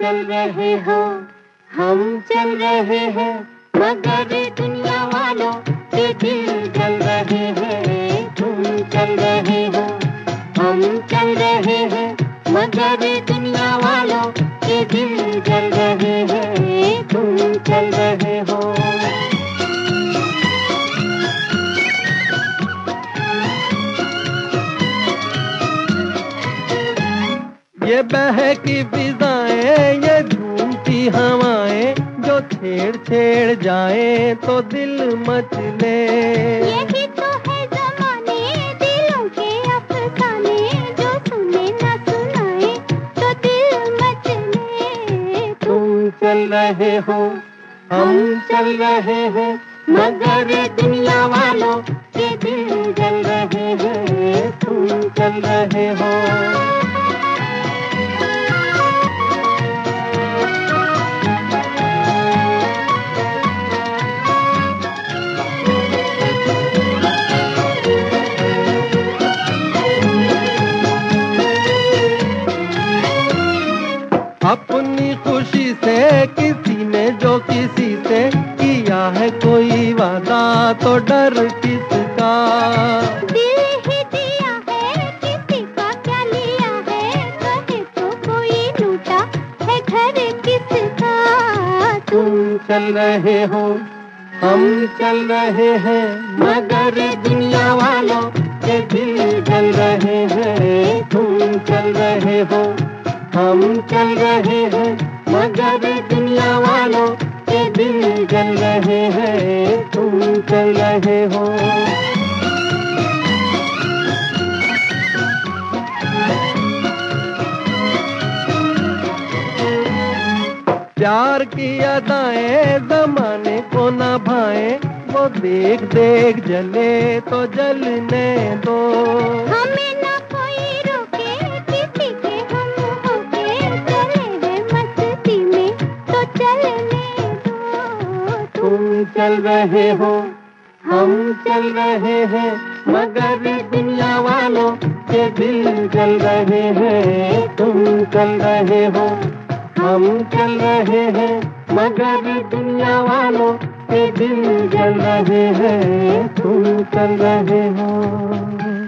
चल रहे हो, हम चल रहे हैं, मगर दुनिया वालों के दिल चल रहे हैं, तुम चल रहे हो, हम चल रहे हैं, मगर दुनिया वालों के दिल चल रहे हैं, तुम चल रहे हो। ये बहकी फिजाएँ ये झूमती हवाएँ जो छेड़ छेड़ जाए तो दिल मचले यही तो है जमाने दिलों के अफसाने जो सुने न सुनाए तो दिल मचले तुम चल रहे हो हम चल रहे हैं मगर दुनिया से किसी ने जो किसी से किया है कोई वादा तो डर किसका? दिल ही दिया है किसी का क्या लिया है? कहे तो कोई लूटा है घर किसका? तुम चल रहे हो हम चल रहे हैं मगर दुनिया वालों के दिल जल रहे हैं। तुम चल रहे हो हम चल रहे हैं मगर दुनिया वालों के दिल जल रहे हैं, तुम चल रहे हो। प्यार की अदाएँ जमाने को न भाए, वो देख देख जले तो जलने दो। हमें ना चल रहे हो। हम चल रहे हैं, मगर दुनिया वालों के दिल चल रहे हैं। तुम चल रहे हो, हम चल रहे हैं, मगर दुनिया वालों के दिल चल रहे हैं। तुम चल रहे हो।